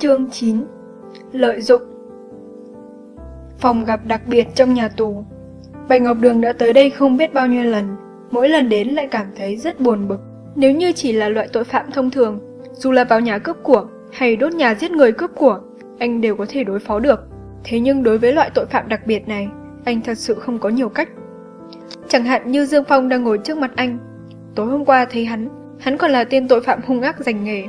Chương 9 Lợi dụng. Phòng gặp đặc biệt trong nhà tù. Bạch Ngọc Đường đã tới đây không biết bao nhiêu lần, Mỗi lần đến lại cảm thấy rất buồn bực. Nếu như chỉ là loại tội phạm thông thường, Dù là vào nhà cướp của Hay đốt nhà giết người cướp của, Anh đều có thể đối phó được. Thế nhưng đối với loại tội phạm đặc biệt này, Anh thật sự không có nhiều cách. Chẳng hạn như Dương Phong đang ngồi trước mặt anh. Tối hôm qua thấy hắn Hắn còn là tên tội phạm hung ác giành nghề.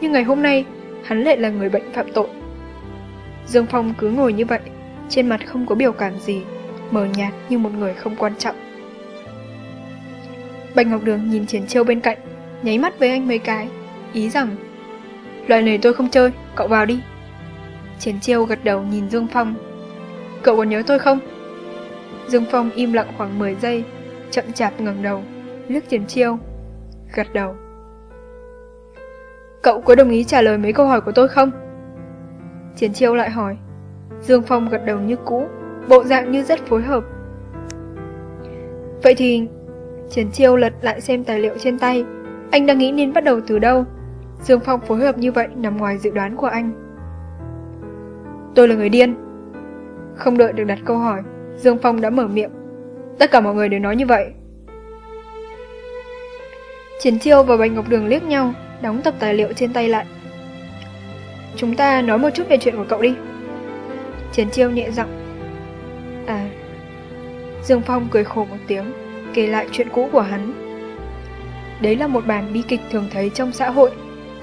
Nhưng ngày hôm nay Hắn lại là người bệnh phạm tội. Dương Phong cứ ngồi như vậy Trên mặt không có biểu cảm gì Mờ nhạt như một người không quan trọng. Bạch Ngọc Đường nhìn Triển Chiêu bên cạnh Nháy mắt với anh mấy cái Ý rằng Loại này tôi không chơi, cậu vào đi. Triển Chiêu gật đầu nhìn Dương Phong Cậu còn nhớ tôi không? Dương Phong im lặng khoảng 10 giây Chậm chạp ngẩng đầu Liếc Triển Chiêu Gật đầu. Cậu có đồng ý trả lời mấy câu hỏi của tôi không? Triển Chiêu lại hỏi. Dương Phong gật đầu như cũ, Bộ dạng như rất phối hợp. Vậy thì, Triển Chiêu lật lại xem tài liệu trên tay. Anh đang nghĩ nên bắt đầu từ đâu? Dương Phong phối hợp như vậy nằm ngoài dự đoán của anh. Tôi là người điên. Không đợi được đặt câu hỏi, Dương Phong đã mở miệng. Tất cả mọi người đều nói như vậy. Triển Chiêu và Bạch Ngọc Đường liếc nhau. Đóng tập tài liệu trên tay lại. Chúng ta nói một chút về chuyện của cậu đi. Triển Chiêu nhẹ giọng. À Dương Phong cười khổ một tiếng, Kể lại chuyện cũ của hắn. Đấy là một bản bi kịch thường thấy trong xã hội,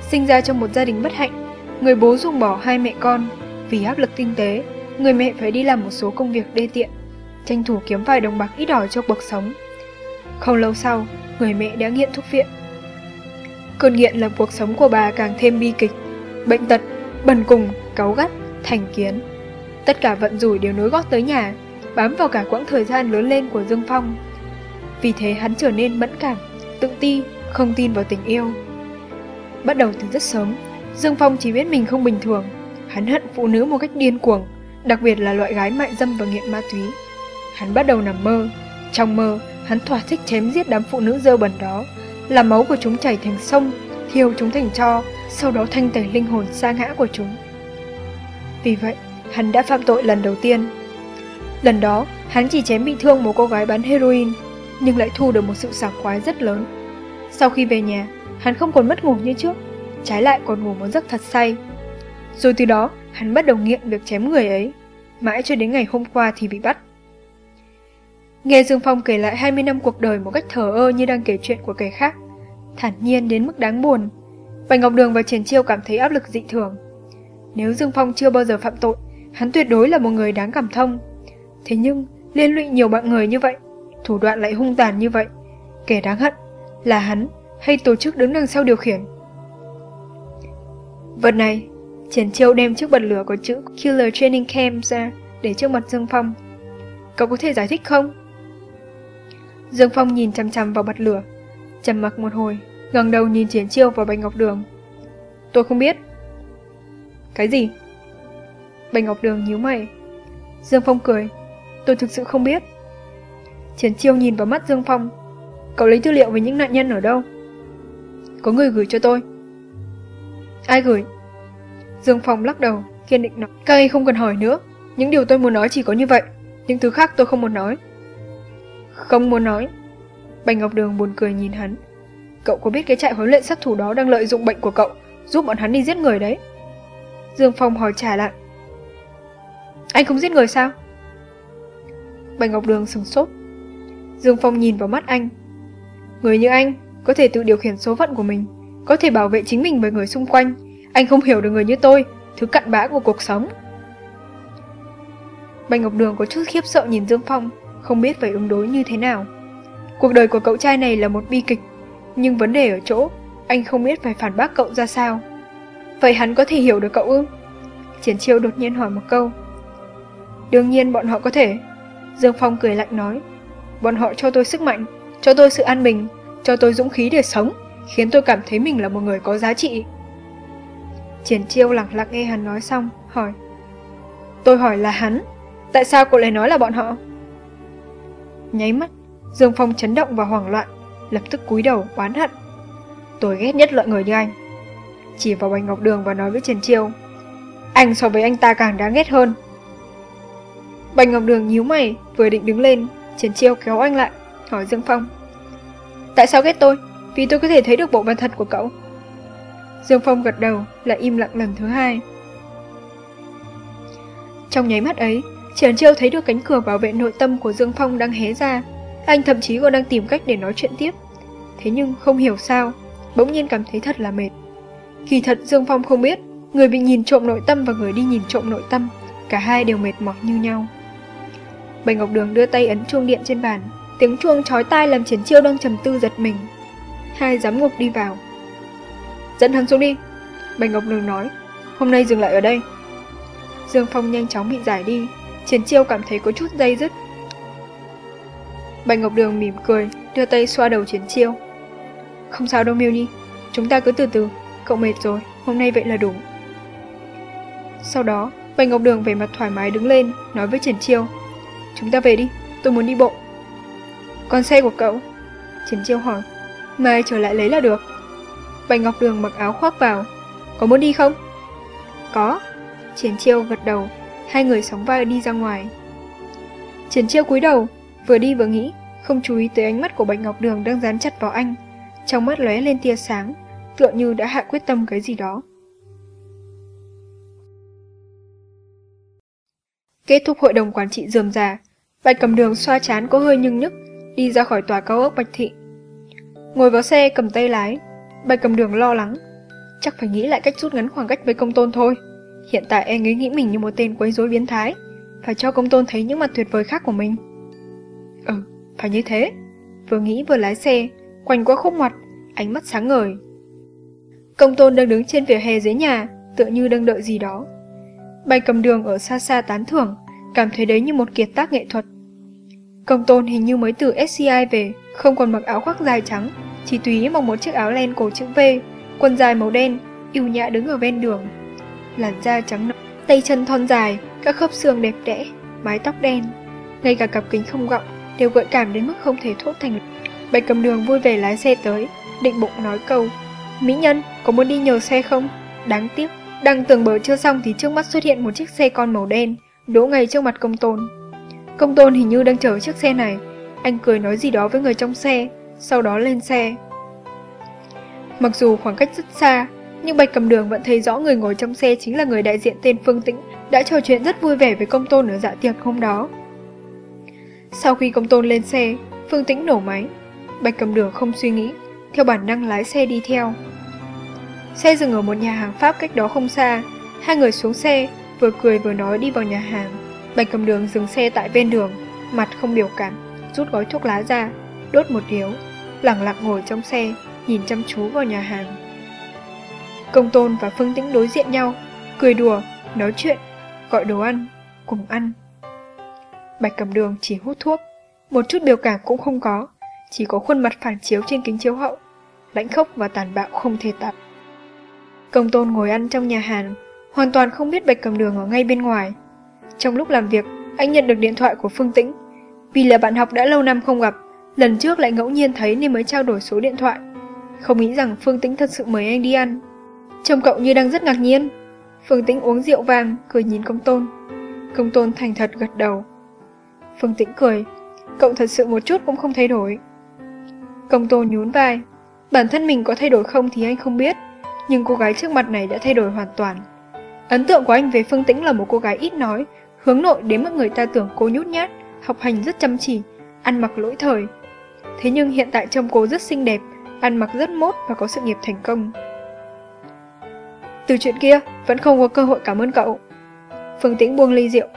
Sinh ra trong một gia đình bất hạnh. Người bố dùng bỏ hai mẹ con Vì áp lực kinh tế, Người mẹ phải đi làm một số công việc đê tiện, Tranh thủ kiếm vài đồng bạc ít ỏi cho cuộc sống. Không lâu sau, Người mẹ đã nghiện thuốc viện. Cơn nghiện làm cuộc sống của bà càng thêm bi kịch. Bệnh tật, bần cùng, cáu gắt, thành kiến. Tất cả vận rủi đều nối gót tới nhà Bám vào cả quãng thời gian lớn lên của Dương Phong. Vì thế hắn trở nên mẫn cảm, tự ti, không tin vào tình yêu. Bắt đầu từ rất sớm Dương Phong chỉ biết mình không bình thường. Hắn hận phụ nữ một cách điên cuồng Đặc biệt là loại gái mại dâm và nghiện ma túy. Hắn bắt đầu nằm mơ. Trong mơ, hắn thỏa thích chém giết đám phụ nữ dơ bẩn đó làm máu của chúng chảy thành sông, thiêu chúng thành tro, sau đó thanh tẩy linh hồn sa ngã của chúng. Vì vậy, hắn đã phạm tội lần đầu tiên. Lần đó, hắn chỉ chém bị thương một cô gái bán heroin, nhưng lại thu được một sự sảng khoái rất lớn. Sau khi về nhà, hắn không còn mất ngủ như trước, trái lại còn ngủ một giấc thật say. Rồi từ đó, hắn bắt đầu nghiện việc chém người ấy, mãi cho đến ngày hôm qua thì bị bắt. Nghe Dương Phong kể lại 20 năm cuộc đời một cách thờ ơ như đang kể chuyện của kẻ khác, thản nhiên đến mức đáng buồn. Bạch Ngọc Đường và Triển Chiêu cảm thấy áp lực dị thường. Nếu Dương Phong chưa bao giờ phạm tội, hắn tuyệt đối là một người đáng cảm thông. Thế nhưng, liên lụy nhiều bạn người như vậy, thủ đoạn lại hung tàn như vậy, kẻ đáng hận là hắn hay tổ chức đứng đằng sau điều khiển. Vật này, Triển Chiêu đem chiếc bật lửa có chữ Killer Training Camp ra để trước mặt Dương Phong. Cậu có thể giải thích không? Dương Phong nhìn chăm chăm vào bật lửa, trầm mặc một hồi, ngẩng đầu nhìn Triển Chiêu và Bạch Ngọc Đường. Tôi không biết. Cái gì? Bạch Ngọc Đường nhíu mày. Dương Phong cười. Tôi thực sự không biết. Triển Chiêu nhìn vào mắt Dương Phong. Cậu lấy tư liệu về những nạn nhân ở đâu? Có người gửi cho tôi. Ai gửi? Dương Phong lắc đầu, kiên định nói. Các anh không cần hỏi nữa. Những điều tôi muốn nói chỉ có như vậy. Những thứ khác tôi không muốn nói. Không muốn nói. bành Ngọc Đường buồn cười nhìn hắn. Cậu có biết cái trại huấn luyện sát thủ đó đang lợi dụng bệnh của cậu, giúp bọn hắn đi giết người đấy. Dương Phong hỏi trả lại. Anh không giết người sao? bành Ngọc Đường sừng sốt. Dương Phong nhìn vào mắt anh. Người như anh có thể tự điều khiển số phận của mình, có thể bảo vệ chính mình với người xung quanh. Anh không hiểu được người như tôi, thứ cặn bã của cuộc sống. bành Ngọc Đường có chút khiếp sợ nhìn Dương Phong, không biết phải ứng đối như thế nào. Cuộc đời của cậu trai này là một bi kịch, nhưng vấn đề ở chỗ, anh không biết phải phản bác cậu ra sao. Vậy hắn có thể hiểu được cậu ư? Triển chiêu đột nhiên hỏi một câu. Đương nhiên bọn họ có thể. Dương Phong cười lạnh nói. Bọn họ cho tôi sức mạnh, cho tôi sự an bình, cho tôi dũng khí để sống, khiến tôi cảm thấy mình là một người có giá trị. Triển chiêu lặng lặng nghe hắn nói xong, hỏi. Tôi hỏi là hắn, tại sao cậu lại nói là bọn họ? Nháy mắt, Dương Phong chấn động và hoảng loạn, lập tức cúi đầu oán hận. Tôi ghét nhất loại người như anh. Chỉ vào Bành Ngọc Đường và nói với Trần Chiêu, Anh so với anh ta càng đáng ghét hơn. Bành Ngọc Đường nhíu mày, vừa định đứng lên, Trần Chiêu kéo anh lại, hỏi Dương Phong. Tại sao ghét tôi? Vì tôi có thể thấy được bộ mặt thật của cậu. Dương Phong gật đầu, lại im lặng lần thứ hai. Trong nháy mắt ấy, Triển Chiêu thấy được cánh cửa bảo vệ nội tâm của Dương Phong đang hé ra. Anh thậm chí còn đang tìm cách để nói chuyện tiếp. Thế nhưng không hiểu sao, bỗng nhiên cảm thấy thật là mệt. Kỳ thật Dương Phong không biết, người bị nhìn trộm nội tâm và người đi nhìn trộm nội tâm, cả hai đều mệt mỏi như nhau. Bạch Ngọc Đường đưa tay ấn chuông điện trên bàn, tiếng chuông chói tai làm Triển Chiêu đang trầm tư giật mình. Hai giám ngục đi vào. Dẫn hắn xuống đi, Bạch Ngọc Đường nói, hôm nay dừng lại ở đây. Dương Phong nhanh chóng bị giải đi, Triển Chiêu cảm thấy có chút dây dứt. Bạch Ngọc Đường mỉm cười, đưa tay xoa đầu Triển Chiêu. Không sao đâu Miêu Nhi, chúng ta cứ từ từ, cậu mệt rồi, hôm nay vậy là đủ. Sau đó, Bạch Ngọc Đường về mặt thoải mái đứng lên, nói với Triển Chiêu. Chúng ta về đi, tôi muốn đi bộ. Con xe của cậu? Triển Chiêu hỏi. Mai trở lại lấy là được. Bạch Ngọc Đường mặc áo khoác vào. Có muốn đi không? Có. Triển Chiêu gật đầu, hai người sóng vai đi ra ngoài. Triển Chiêu cúi đầu, vừa đi vừa nghĩ, không chú ý tới ánh mắt của Bạch Ngọc Đường đang dán chặt vào anh. Trong mắt lóe lên tia sáng, tựa như đã hạ quyết tâm cái gì đó. Kết thúc hội đồng quản trị dườm già, Bạch cầm đường xoa chán có hơi nhưng nhức, đi ra khỏi tòa cao ốc Bạch Thị. Ngồi vào xe cầm tay lái, Bạch cầm đường lo lắng. Chắc phải nghĩ lại cách rút ngắn khoảng cách với công tôn thôi. Hiện tại anh ấy nghĩ mình như một tên quấy rối biến thái, phải cho công tôn thấy những mặt tuyệt vời khác của mình. Ừ, phải như thế. Vừa nghĩ vừa lái xe, quanh qua khúc mặt, ánh mắt sáng ngời. Công tôn đang đứng trên vỉa hè dưới nhà, tựa như đang đợi gì đó. Bay cầm đường ở xa xa tán thưởng, cảm thấy đấy như một kiệt tác nghệ thuật. Công tôn hình như mới từ SCI về, không còn mặc áo khoác dài trắng, chỉ túy mặc một chiếc áo len cổ chữ V, quần dài màu đen, yêu nhã đứng ở ven đường. Làn da trắng nõn, tay chân thon dài, các khớp xương đẹp đẽ, mái tóc đen, ngay cả cặp kính không gọng đều gợi cảm đến mức không thể thốt thành. Bạch cầm đường vui vẻ lái xe tới, định bụng nói câu, Mỹ nhân, có muốn đi nhờ xe không? Đáng tiếc, đang tưởng bờ chưa xong thì trước mắt xuất hiện một chiếc xe con màu đen, đỗ ngay trước mặt công tôn. Công tôn hình như đang chở chiếc xe này, anh cười nói gì đó với người trong xe, sau đó lên xe. Mặc dù khoảng cách rất xa, nhưng Bạch Cầm Đường vẫn thấy rõ người ngồi trong xe chính là người đại diện tên Phương Tĩnh đã trò chuyện rất vui vẻ với công tôn ở dạ tiệc hôm đó. Sau khi công tôn lên xe, Phương Tĩnh nổ máy. Bạch Cầm Đường không suy nghĩ, theo bản năng lái xe đi theo. Xe dừng ở một nhà hàng Pháp cách đó không xa, hai người xuống xe, vừa cười vừa nói đi vào nhà hàng. Bạch Cầm Đường dừng xe tại ven đường, mặt không biểu cảm, rút gói thuốc lá ra, đốt một điếu, lặng lặng ngồi trong xe, nhìn chăm chú vào nhà hàng. Công Tôn và Phương Tĩnh đối diện nhau, cười đùa, nói chuyện, gọi đồ ăn, cùng ăn. Bạch cầm đường chỉ hút thuốc, một chút biểu cảm cũng không có, chỉ có khuôn mặt phản chiếu trên kính chiếu hậu, lãnh khốc và tàn bạo không thể tạp. Công Tôn ngồi ăn trong nhà hàng, hoàn toàn không biết Bạch cầm đường ở ngay bên ngoài. Trong lúc làm việc, anh nhận được điện thoại của Phương Tĩnh. Vì là bạn học đã lâu năm không gặp, lần trước lại ngẫu nhiên thấy nên mới trao đổi số điện thoại. Không nghĩ rằng Phương Tĩnh thật sự mời anh đi ăn. Trông cậu như đang rất ngạc nhiên. Phương Tĩnh uống rượu vàng, cười nhìn công tôn. Công tôn thành thật gật đầu. Phương Tĩnh cười, cậu thật sự một chút cũng không thay đổi. Công tôn nhún vai, bản thân mình có thay đổi không thì anh không biết, nhưng cô gái trước mặt này đã thay đổi hoàn toàn. Ấn tượng của anh về Phương Tĩnh là một cô gái ít nói, hướng nội đến mức người ta tưởng cô nhút nhát, học hành rất chăm chỉ, ăn mặc lỗi thời. Thế nhưng hiện tại trông cô rất xinh đẹp, ăn mặc rất mốt và có sự nghiệp thành công. Từ chuyện kia, vẫn không có cơ hội cảm ơn cậu. Phương Tĩnh buông ly rượu.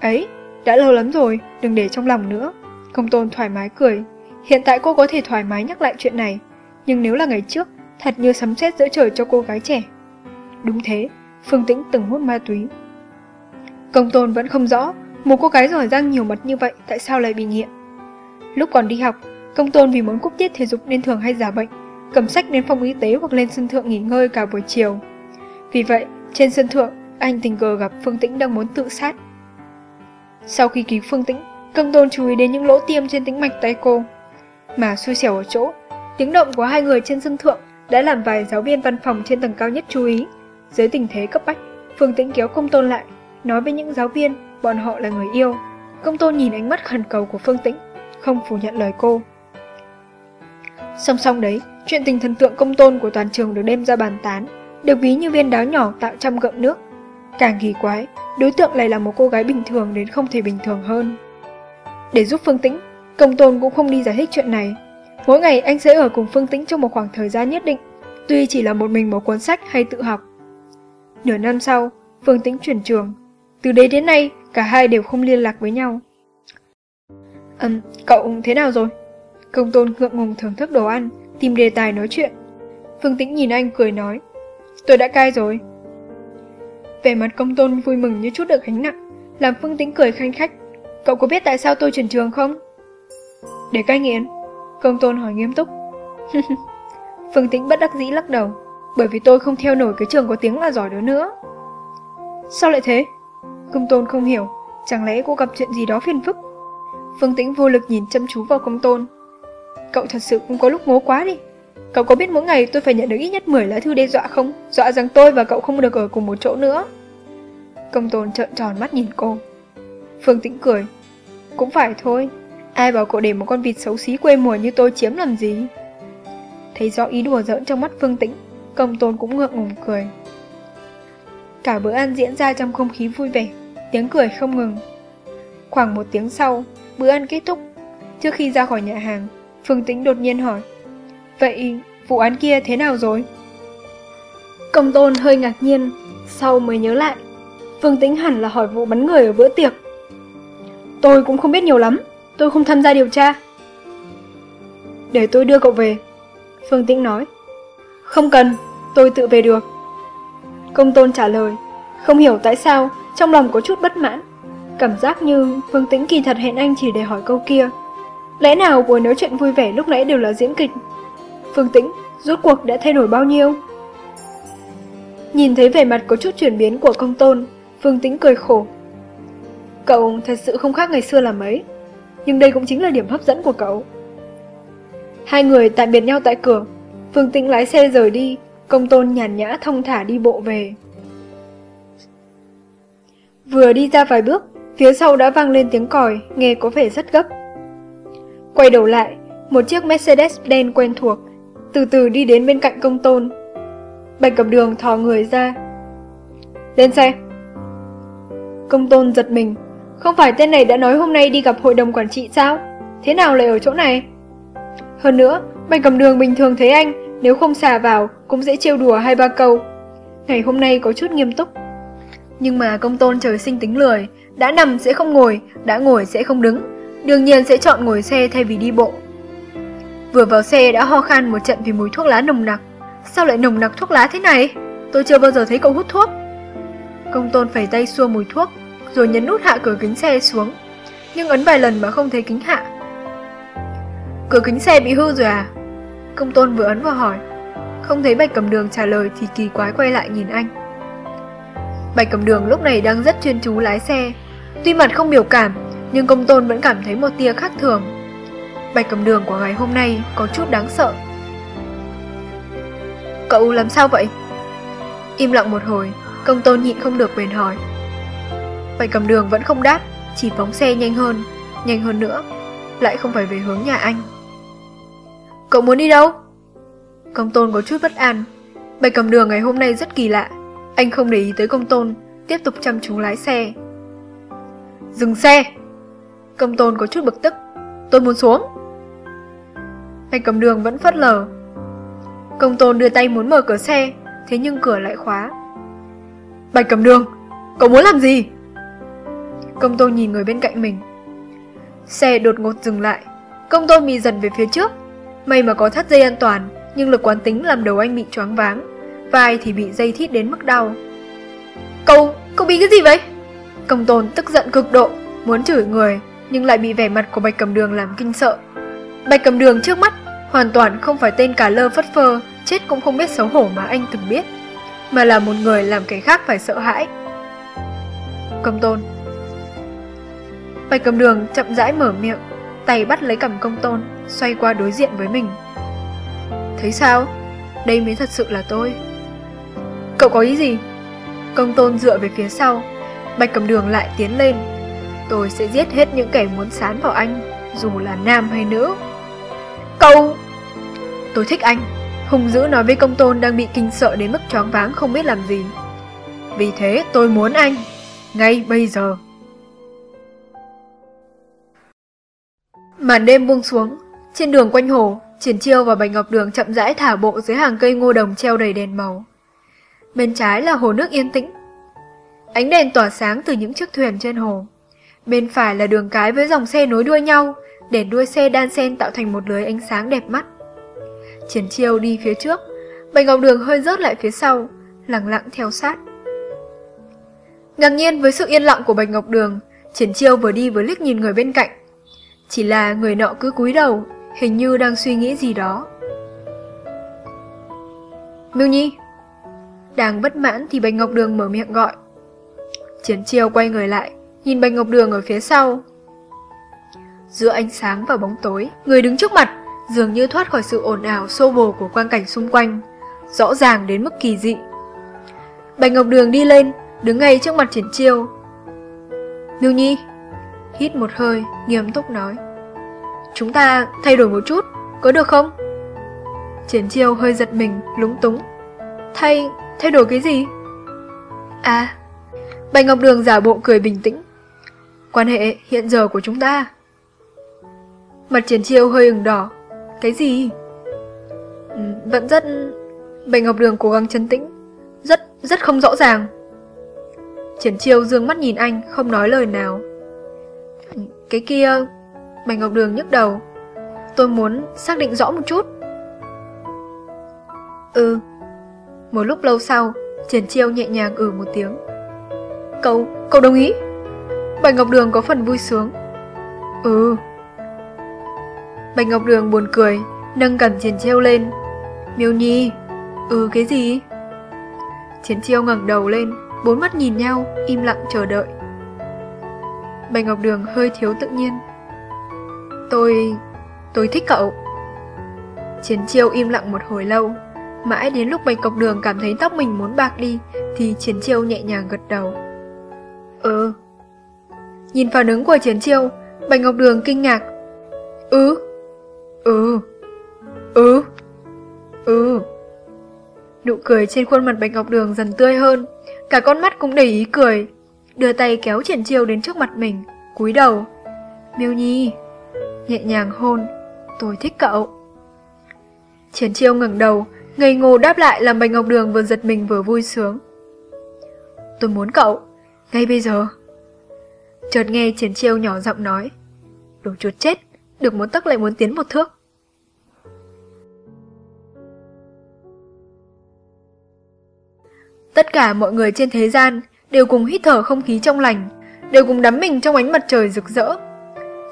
Ấy, đã lâu lắm rồi, đừng để trong lòng nữa. Công tôn thoải mái cười. Hiện tại cô có thể thoải mái nhắc lại chuyện này, nhưng nếu là ngày trước, thật như sấm sét giữa trời cho cô gái trẻ. Đúng thế, Phương Tĩnh từng hút ma túy. Công tôn vẫn không rõ, một cô gái giỏi giang nhiều mật như vậy tại sao lại bị nghiện. Lúc còn đi học, công tôn vì muốn cúc tiết thể dục nên thường hay giả bệnh, cầm sách đến phòng y tế hoặc lên sân thượng nghỉ ngơi cả buổi chiều. Vì vậy, trên sân thượng, anh tình cờ gặp Phương Tĩnh đang muốn tự sát. Sau khi cứu Phương Tĩnh, công tôn chú ý đến những lỗ tiêm trên tĩnh mạch tay cô. Mà xui xẻo ở chỗ, tiếng động của hai người trên sân thượng đã làm vài giáo viên văn phòng trên tầng cao nhất chú ý. Dưới tình thế cấp bách, Phương Tĩnh kéo công tôn lại, nói với những giáo viên, bọn họ là người yêu. Công tôn nhìn ánh mắt khẩn cầu của Phương Tĩnh, không phủ nhận lời cô. Song song đấy, chuyện tình thần tượng công tôn của toàn trường được đem ra bàn tán, được ví như viên đá nhỏ tạo trăm gợn nước. Càng kỳ quái, đối tượng lại là một cô gái bình thường đến không thể bình thường hơn. Để giúp Phương Tĩnh, công tôn cũng không đi giải thích chuyện này. Mỗi ngày anh sẽ ở cùng Phương Tĩnh trong một khoảng thời gian nhất định, tuy chỉ là một mình một cuốn sách hay tự học. Nửa năm sau, Phương Tĩnh chuyển trường. Từ đấy đến nay, cả hai đều không liên lạc với nhau. Ừm, cậu thế nào rồi? Công tôn ngượng ngùng thưởng thức đồ ăn, tìm đề tài nói chuyện. Phương Tĩnh nhìn anh cười nói, tôi đã cai rồi. Vẻ mặt công tôn vui mừng như chút được gánh nặng, làm Phương Tĩnh cười khanh khách. Cậu có biết tại sao tôi chuyển trường không? Để cai nghiện. Công tôn hỏi nghiêm túc. Phương Tĩnh bất đắc dĩ lắc đầu, bởi vì tôi không theo nổi cái trường có tiếng là giỏi đó nữa. Sao lại thế? Công tôn không hiểu, chẳng lẽ cô gặp chuyện gì đó phiền phức? Phương Tĩnh vô lực nhìn chăm chú vào công tôn. Cậu thật sự cũng có lúc ngố quá đi. Cậu có biết mỗi ngày tôi phải nhận được ít nhất 10 lá thư đe dọa không? Dọa rằng tôi và cậu không được ở cùng một chỗ nữa. Công tôn trợn tròn mắt nhìn cô. Phương Tĩnh cười. Cũng phải thôi. Ai bảo cậu để một con vịt xấu xí quê mùa như tôi chiếm làm gì? Thấy rõ ý đùa giỡn trong mắt Phương Tĩnh, công tôn cũng ngượng ngùng cười. Cả bữa ăn diễn ra trong không khí vui vẻ, tiếng cười không ngừng. Khoảng một tiếng sau, bữa ăn kết thúc. Trước khi ra khỏi nhà hàng, Phương Tĩnh đột nhiên hỏi. Vậy, vụ án kia thế nào rồi? Công tôn hơi ngạc nhiên, sau mới nhớ lại. Phương Tĩnh hẳn là hỏi vụ bắn người ở bữa tiệc. Tôi cũng không biết nhiều lắm, tôi không tham gia điều tra. Để tôi đưa cậu về. Phương Tĩnh nói. Không cần, tôi tự về được. Công tôn trả lời, không hiểu tại sao, trong lòng có chút bất mãn. Cảm giác như Phương Tĩnh kỳ thật hẹn anh chỉ để hỏi câu kia. Lẽ nào buổi nói chuyện vui vẻ lúc nãy đều là diễn kịch? Phương Tĩnh, rốt cuộc đã thay đổi bao nhiêu? Nhìn thấy vẻ mặt có chút chuyển biến của công tôn, Phương Tĩnh cười khổ. Cậu thật sự không khác ngày xưa là mấy, nhưng đây cũng chính là điểm hấp dẫn của cậu. Hai người tạm biệt nhau tại cửa, Phương Tĩnh lái xe rời đi, công tôn nhàn nhã thông thả đi bộ về. Vừa đi ra vài bước, phía sau đã vang lên tiếng còi, nghe có vẻ rất gấp. Quay đầu lại, một chiếc Mercedes đen quen thuộc, từ từ đi đến bên cạnh công tôn. Bạch cẩm đường thò người ra. Lên xe. Công tôn giật mình, không phải tên này đã nói hôm nay đi gặp hội đồng quản trị sao? Thế nào lại ở chỗ này? Hơn nữa, bạch cẩm đường bình thường thấy anh, nếu không xà vào, cũng dễ trêu đùa hai ba câu. Ngày hôm nay có chút nghiêm túc. Nhưng mà công tôn trời sinh tính lười, đã nằm sẽ không ngồi, đã ngồi sẽ không đứng, đương nhiên sẽ chọn ngồi xe thay vì đi bộ. Vừa vào xe đã ho khan một trận vì mùi thuốc lá nồng nặc. Sao lại nồng nặc thuốc lá thế này? Tôi chưa bao giờ thấy cậu hút thuốc. Công tôn phẩy tay xua mùi thuốc, rồi nhấn nút hạ cửa kính xe xuống. Nhưng ấn vài lần mà không thấy kính hạ. Cửa kính xe bị hư rồi à? Công tôn vừa ấn vào hỏi. Không thấy bạch cầm đường trả lời thì kỳ quái quay lại nhìn anh. Bạch cầm đường lúc này đang rất chuyên chú lái xe. Tuy mặt không biểu cảm, nhưng công tôn vẫn cảm thấy một tia khác thường. Bạch cầm đường của ngày hôm nay có chút đáng sợ. Cậu làm sao vậy? Im lặng một hồi, công tôn nhịn không được bền hỏi. Bạch cầm đường vẫn không đáp, chỉ phóng xe nhanh hơn, nhanh hơn nữa, lại không phải về hướng nhà anh. Cậu muốn đi đâu? Công tôn có chút bất an. Bạch cầm đường ngày hôm nay rất kỳ lạ. Anh không để ý tới công tôn, tiếp tục chăm chú lái xe. Dừng xe! Công tôn có chút bực tức. Tôi muốn xuống. Bạch cầm đường vẫn phất lờ. Công tôn đưa tay muốn mở cửa xe, thế nhưng cửa lại khóa. Bạch cầm đường, cậu muốn làm gì? Công tôn nhìn người bên cạnh mình. Xe đột ngột dừng lại. Công tôn mì dần về phía trước. May mà có thắt dây an toàn, nhưng lực quán tính làm đầu anh bị choáng váng. Vai thì bị dây thít đến mức đau. Cậu, cậu bị cái gì vậy? Công tôn tức giận cực độ, muốn chửi người, nhưng lại bị vẻ mặt của Bạch Cầm Đường làm kinh sợ. Bạch Cầm Đường trước mắt hoàn toàn không phải tên cả lơ phất phơ, chết cũng không biết xấu hổ mà anh từng biết, mà là một người làm kẻ khác phải sợ hãi. Công tôn Bạch Cầm Đường chậm rãi mở miệng, tay bắt lấy cầm công tôn, xoay qua đối diện với mình. Thấy sao? Đây mới thật sự là tôi. Cậu có ý gì? Công tôn dựa về phía sau, Bạch cầm đường lại tiến lên. Tôi sẽ giết hết những kẻ muốn sán vào anh, dù là nam hay nữ. Cậu! Tôi thích anh. Hùng dữ nói với công tôn đang bị kinh sợ đến mức choáng váng không biết làm gì. Vì thế tôi muốn anh. Ngay bây giờ. Màn đêm buông xuống. Trên đường quanh hồ, Triển Chiêu và Bạch Ngọc Đường chậm rãi thả bộ dưới hàng cây ngô đồng treo đầy đèn màu. Bên trái là hồ nước yên tĩnh. Ánh đèn tỏa sáng từ những chiếc thuyền trên hồ. Bên phải là đường cái với dòng xe nối đuôi nhau, đèn đuôi xe đan xen tạo thành một lưới ánh sáng đẹp mắt. Triển chiêu đi phía trước, Bạch Ngọc Đường hơi rớt lại phía sau, lặng lặng theo sát. Ngạc nhiên với sự yên lặng của Bạch Ngọc Đường, Triển chiêu vừa đi vừa liếc nhìn người bên cạnh. Chỉ là người nọ cứ cúi đầu, hình như đang suy nghĩ gì đó. Miêu Nhi Đang bất mãn thì Bạch Ngọc Đường mở miệng gọi. Triển chiêu quay người lại, nhìn Bạch Ngọc Đường ở phía sau. Giữa ánh sáng và bóng tối, người đứng trước mặt dường như thoát khỏi sự ồn ào xô bồ của quang cảnh xung quanh, rõ ràng đến mức kỳ dị. Bạch Ngọc Đường đi lên, đứng ngay trước mặt Triển Chiêu. Miêu Nhi, hít một hơi, nghiêm túc nói. Chúng ta thay đổi một chút, có được không? Triển Chiêu hơi giật mình, lúng túng. Thay, thay đổi cái gì? À, Bạch Ngọc Đường giả bộ cười bình tĩnh. Quan hệ hiện giờ của chúng ta. Mặt Triển Chiêu hơi ửng đỏ, cái gì? Ừ, vẫn rất... Bạch Ngọc Đường cố gắng chấn tĩnh. Rất, rất không rõ ràng. Triển chiêu dương mắt nhìn anh, không nói lời nào. Ừ, cái kia... Bạch Ngọc Đường nhức đầu. Tôi muốn xác định rõ một chút. Ừ. Một lúc lâu sau, Triển chiêu nhẹ nhàng ử ừ một tiếng. Cậu, cậu đồng ý? Bạch Ngọc Đường có phần vui sướng. Ừ. Bạch Ngọc Đường buồn cười, nâng cầm Triển Chiêu lên. Miêu Nhi, ừ cái gì? Triển Chiêu ngẩng đầu lên, bốn mắt nhìn nhau, im lặng chờ đợi. Bạch Ngọc Đường hơi thiếu tự nhiên. Tôi... tôi thích cậu. chiến Chiêu im lặng một hồi lâu, mãi đến lúc Bạch Ngọc Đường cảm thấy tóc mình muốn bạc đi, thì chiến Chiêu nhẹ nhàng gật đầu. Ừ. Nhìn phản ứng của chiến Chiêu, Bạch Ngọc Đường kinh ngạc. Ừ. Ừ. Ừ. Ừ. Nụ cười trên khuôn mặt Bạch Ngọc Đường dần tươi hơn, cả con mắt cũng đầy ý cười, đưa tay kéo triển chiêu đến trước mặt mình, cúi đầu. Miêu Nhi, nhẹ nhàng hôn, tôi thích cậu. Triển chiêu ngẩng đầu, ngây ngô đáp lại làm Bạch Ngọc Đường vừa giật mình vừa vui sướng. Tôi muốn cậu, ngay bây giờ. Chợt nghe triển chiêu nhỏ giọng nói, đồ chuột chết, được một tấc lại muốn tiến một thước. Tất cả mọi người trên thế gian đều cùng hít thở không khí trong lành, đều cùng đắm mình trong ánh mặt trời rực rỡ.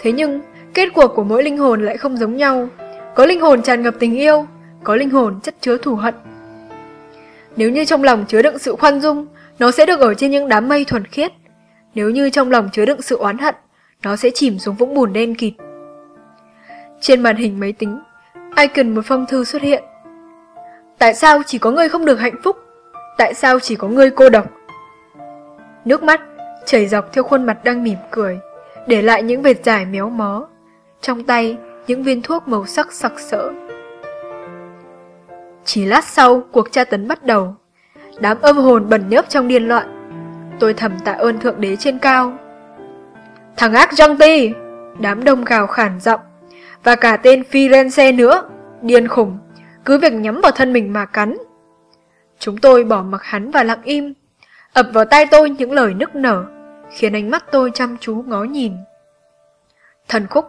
Thế nhưng, kết cuộc của mỗi linh hồn lại không giống nhau. Có linh hồn tràn ngập tình yêu, có linh hồn chất chứa thù hận. Nếu như trong lòng chứa đựng sự khoan dung, nó sẽ được ở trên những đám mây thuần khiết. Nếu như trong lòng chứa đựng sự oán hận, nó sẽ chìm xuống vũng bùn đen kịt. Trên màn hình máy tính, icon một phong thư xuất hiện. Tại sao chỉ có người không được hạnh phúc? Tại sao chỉ có ngươi cô độc? Nước mắt chảy dọc theo khuôn mặt đang mỉm cười, để lại những vệt dài méo mó. Trong tay, những viên thuốc màu sắc sặc sỡ. Chỉ lát sau, cuộc tra tấn bắt đầu. Đám âm hồn bẩn nhớp trong điên loạn. Tôi thầm tạ ơn Thượng Đế trên cao. Thằng ác Ti! Đám đông gào khản giọng. Và cả tên Firenze nữa, điên khủng, cứ việc nhắm vào thân mình mà cắn. Chúng tôi bỏ mặc hắn và lặng im, ập vào tai tôi những lời nức nở, khiến ánh mắt tôi chăm chú ngó nhìn. Thần khúc,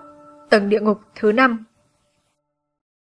tầng địa ngục thứ năm